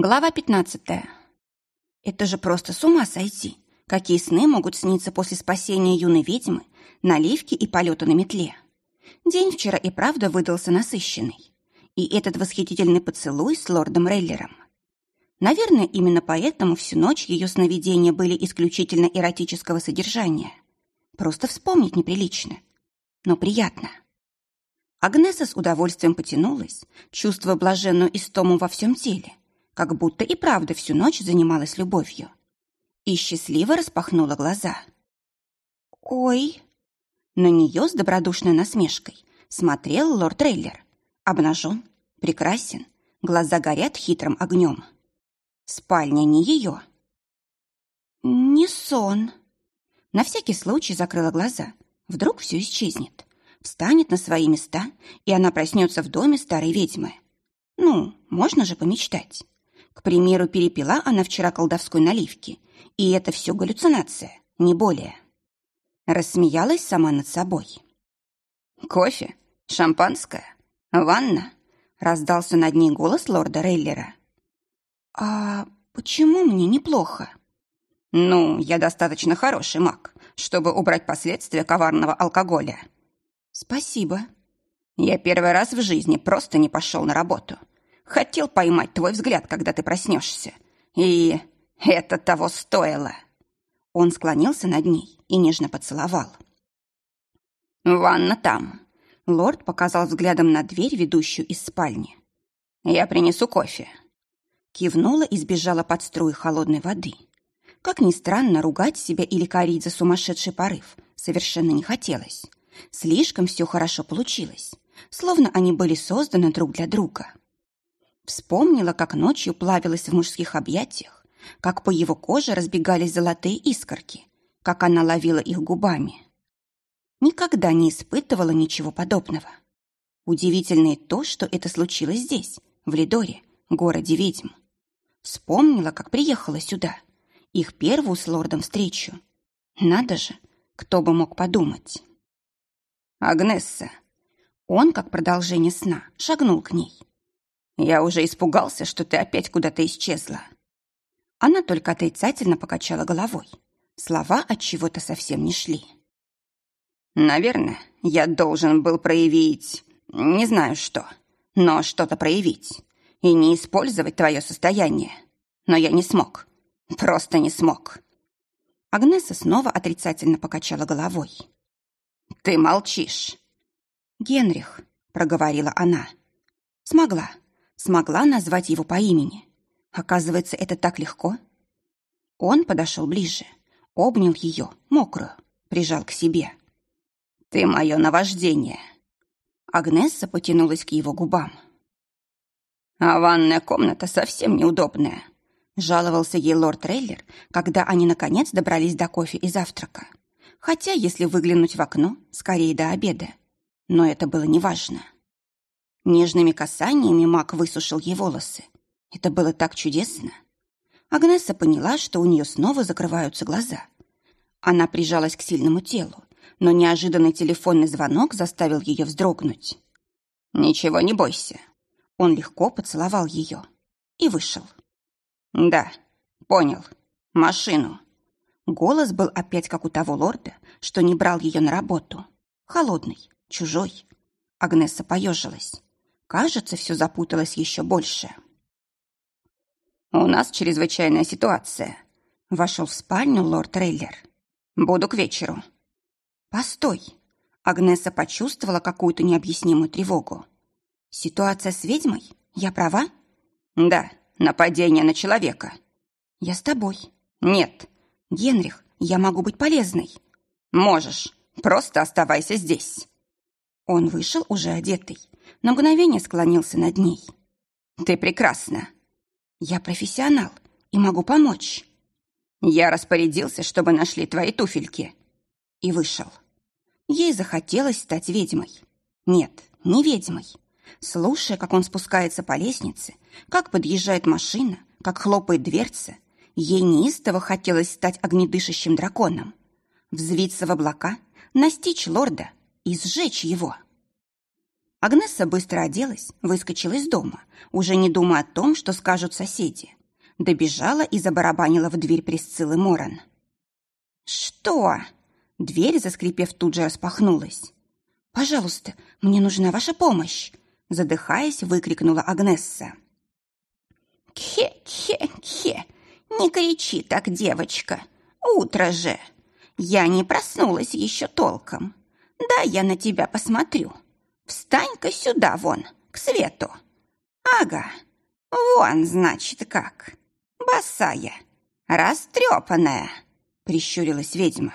Глава 15. Это же просто с ума сойти. Какие сны могут сниться после спасения юной ведьмы, наливки и полета на метле? День вчера и правда выдался насыщенный. И этот восхитительный поцелуй с лордом Рейлером. Наверное, именно поэтому всю ночь ее сновидения были исключительно эротического содержания. Просто вспомнить неприлично. Но приятно. Агнеса с удовольствием потянулась, чувствуя блаженную истому во всем теле, как будто и правда всю ночь занималась любовью. И счастливо распахнула глаза. «Ой!» На нее с добродушной насмешкой смотрел лорд Рейлер. Обнажен, прекрасен, глаза горят хитрым огнем. Спальня не ее. «Не сон». На всякий случай закрыла глаза. Вдруг все исчезнет. Встанет на свои места, и она проснется в доме старой ведьмы. Ну, можно же помечтать. К примеру, перепила она вчера колдовской наливки, и это все галлюцинация, не более. Рассмеялась сама над собой. «Кофе? Шампанское? Ванна?» Раздался над ней голос лорда Рейлера. «А почему мне неплохо?» «Ну, я достаточно хороший маг, чтобы убрать последствия коварного алкоголя». «Спасибо». «Я первый раз в жизни просто не пошел на работу. Хотел поймать твой взгляд, когда ты проснешься. И это того стоило. Он склонился над ней и нежно поцеловал. «Ванна там». Лорд показал взглядом на дверь, ведущую из спальни. «Я принесу кофе». Кивнула и сбежала под струи холодной воды. Как ни странно, ругать себя или корить за сумасшедший порыв совершенно не хотелось. Слишком все хорошо получилось, словно они были созданы друг для друга. Вспомнила, как ночью плавилась в мужских объятиях, как по его коже разбегались золотые искорки, как она ловила их губами. Никогда не испытывала ничего подобного. Удивительно и то, что это случилось здесь, в Лидоре, городе ведьм. Вспомнила, как приехала сюда, их первую с лордом встречу. Надо же, кто бы мог подумать. Агнесса. Он, как продолжение сна, шагнул к ней. Я уже испугался, что ты опять куда-то исчезла. Она только отрицательно покачала головой. Слова от чего-то совсем не шли. Наверное, я должен был проявить, не знаю что, но что-то проявить и не использовать твое состояние. Но я не смог. Просто не смог. Агнеса снова отрицательно покачала головой. «Ты молчишь!» «Генрих», — проговорила она. «Смогла смогла назвать его по имени. Оказывается, это так легко. Он подошел ближе, обнял ее, мокрую, прижал к себе. «Ты мое наваждение!» Агнесса потянулась к его губам. «А ванная комната совсем неудобная», — жаловался ей лорд Трейлер, когда они, наконец, добрались до кофе и завтрака. Хотя, если выглянуть в окно, скорее до обеда. Но это было неважно. Нежными касаниями маг высушил ей волосы. Это было так чудесно. Агнесса поняла, что у нее снова закрываются глаза. Она прижалась к сильному телу, но неожиданный телефонный звонок заставил ее вздрогнуть. «Ничего не бойся». Он легко поцеловал ее и вышел. «Да, понял. Машину». Голос был опять как у того лорда, что не брал ее на работу. Холодный, чужой. Агнесса поежилась. Кажется, все запуталось еще больше. «У нас чрезвычайная ситуация», — вошел в спальню лорд Рейлер. «Буду к вечеру». «Постой!» Агнеса почувствовала какую-то необъяснимую тревогу. «Ситуация с ведьмой? Я права?» «Да, нападение на человека». «Я с тобой». «Нет». «Генрих, я могу быть полезной». «Можешь. Просто оставайся здесь». Он вышел уже одетый, на мгновение склонился над ней. «Ты прекрасна!» «Я профессионал и могу помочь!» «Я распорядился, чтобы нашли твои туфельки!» И вышел. Ей захотелось стать ведьмой. Нет, не ведьмой. Слушая, как он спускается по лестнице, как подъезжает машина, как хлопает дверца, ей неистово хотелось стать огнедышащим драконом, взвиться в облака, настичь лорда и сжечь его. Агнесса быстро оделась, выскочила из дома, уже не думая о том, что скажут соседи. Добежала и забарабанила в дверь Присциллы Моран. «Что?» Дверь, заскрипев, тут же распахнулась. «Пожалуйста, мне нужна ваша помощь!» Задыхаясь, выкрикнула Агнесса. «Хе-хе-хе! Не кричи так, девочка! Утро же! Я не проснулась еще толком. Да, я на тебя посмотрю. Встань-ка сюда вон, к свету. Ага, вон, значит, как. Босая, растрепанная, прищурилась ведьма.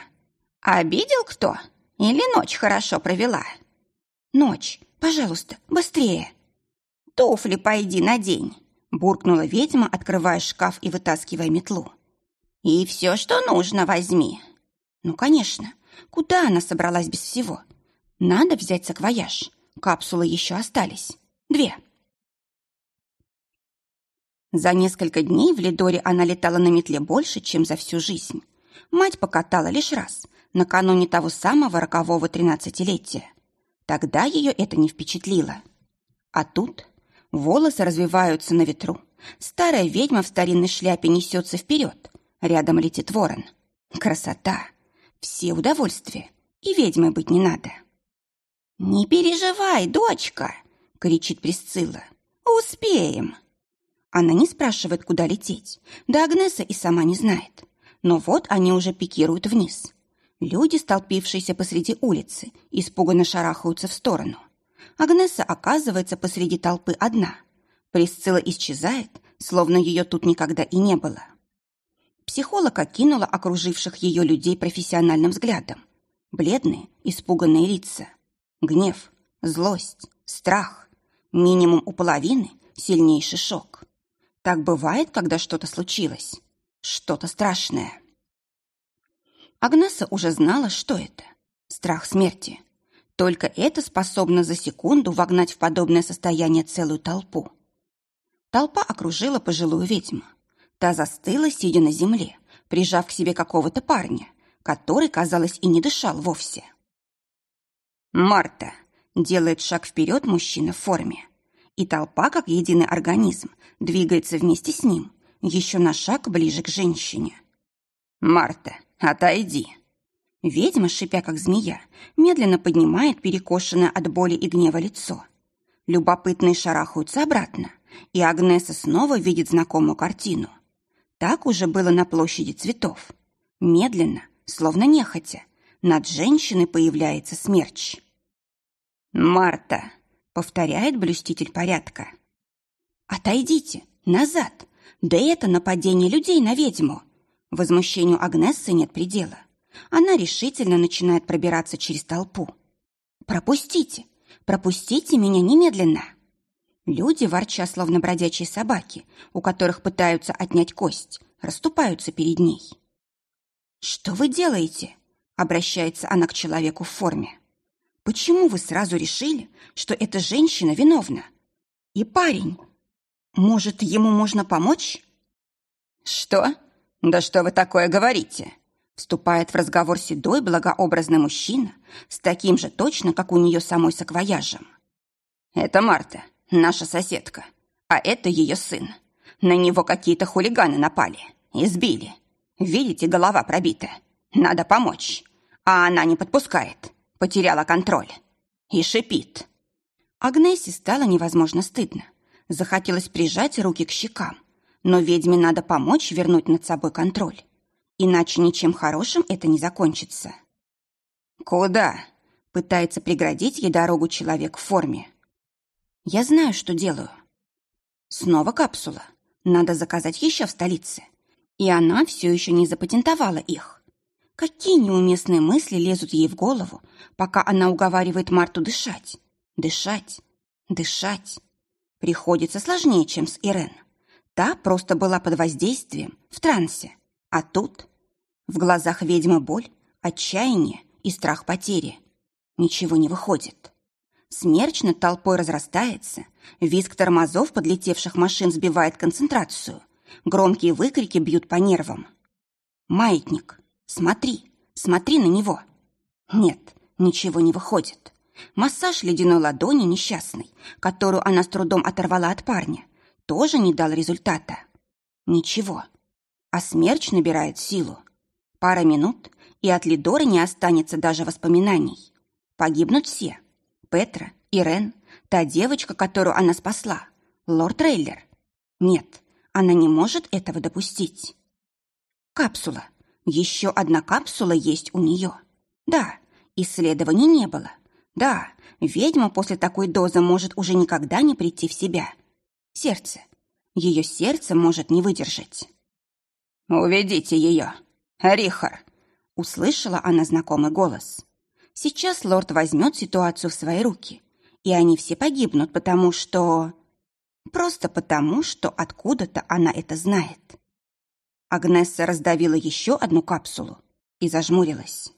Обидел кто? Или ночь хорошо провела? Ночь, пожалуйста, быстрее. Туфли пойди надень, буркнула ведьма, открывая шкаф и вытаскивая метлу. И все, что нужно, возьми. Ну, конечно, куда она собралась без всего? Надо взять саквояж. Капсулы еще остались. Две. За несколько дней в Лидоре она летала на метле больше, чем за всю жизнь. Мать покатала лишь раз, накануне того самого рокового тринадцатилетия. Тогда ее это не впечатлило. А тут волосы развиваются на ветру. Старая ведьма в старинной шляпе несется вперед. Рядом летит ворон. Красота! Все удовольствия. И ведьмой быть не надо. «Не переживай, дочка!» — кричит Присцилла. «Успеем!» Она не спрашивает, куда лететь. Да Агнеса и сама не знает. Но вот они уже пикируют вниз. Люди, столпившиеся посреди улицы, испуганно шарахаются в сторону. Агнеса оказывается посреди толпы одна. Присцилла исчезает, словно ее тут никогда и не было. Психолог окинула окруживших ее людей профессиональным взглядом. Бледные, испуганные лица – Гнев, злость, страх. Минимум у половины сильнейший шок. Так бывает, когда что-то случилось. Что-то страшное. Агнеса уже знала, что это. Страх смерти. Только это способно за секунду вогнать в подобное состояние целую толпу. Толпа окружила пожилую ведьму. Та застыла, сидя на земле, прижав к себе какого-то парня, который, казалось, и не дышал вовсе. «Марта!» – делает шаг вперед мужчина в форме. И толпа, как единый организм, двигается вместе с ним, еще на шаг ближе к женщине. «Марта, отойди!» Ведьма, шипя как змея, медленно поднимает перекошенное от боли и гнева лицо. Любопытные шарахаются обратно, и Агнеса снова видит знакомую картину. Так уже было на площади цветов. Медленно, словно нехотя, над женщиной появляется смерч. «Марта!» — повторяет блюститель порядка. «Отойдите! Назад! Да это нападение людей на ведьму!» Возмущению Агнессы нет предела. Она решительно начинает пробираться через толпу. «Пропустите! Пропустите меня немедленно!» Люди, ворча, словно бродячие собаки, у которых пытаются отнять кость, расступаются перед ней. «Что вы делаете?» — обращается она к человеку в форме. Почему вы сразу решили, что эта женщина виновна? И парень, может, ему можно помочь? Что? Да что вы такое говорите? Вступает в разговор седой благообразный мужчина с таким же точно, как у нее самой саквояжем. Это Марта, наша соседка, а это ее сын. На него какие-то хулиганы напали, избили. Видите, голова пробита. Надо помочь. А она не подпускает потеряла контроль. И шипит. Агнессе стало невозможно стыдно. Захотелось прижать руки к щекам. Но ведьме надо помочь вернуть над собой контроль. Иначе ничем хорошим это не закончится. «Куда?» — пытается преградить ей дорогу человек в форме. «Я знаю, что делаю». Снова капсула. Надо заказать еще в столице. И она все еще не запатентовала их. Какие неуместные мысли лезут ей в голову, пока она уговаривает Марту дышать, дышать, дышать. Приходится сложнее, чем с Ирен. Та просто была под воздействием, в трансе. А тут в глазах ведьмы боль, отчаяние и страх потери. Ничего не выходит. Смерч над толпой разрастается, визг тормозов подлетевших машин сбивает концентрацию, громкие выкрики бьют по нервам. Маятник. Смотри, смотри на него. Нет, ничего не выходит. Массаж ледяной ладони несчастной, которую она с трудом оторвала от парня, тоже не дал результата. Ничего. А смерч набирает силу. Пара минут, и от Лидоры не останется даже воспоминаний. Погибнут все. Петра, Ирен, та девочка, которую она спасла, лорд Рейлер. Нет, она не может этого допустить. Капсула. Еще одна капсула есть у нее. Да, исследований не было. Да, ведьма после такой дозы может уже никогда не прийти в себя. Сердце. Ее сердце может не выдержать. «Уведите ее! Рихар!» Услышала она знакомый голос. Сейчас лорд возьмет ситуацию в свои руки, и они все погибнут, потому что... Просто потому, что откуда-то она это знает. Агнесса раздавила еще одну капсулу и зажмурилась.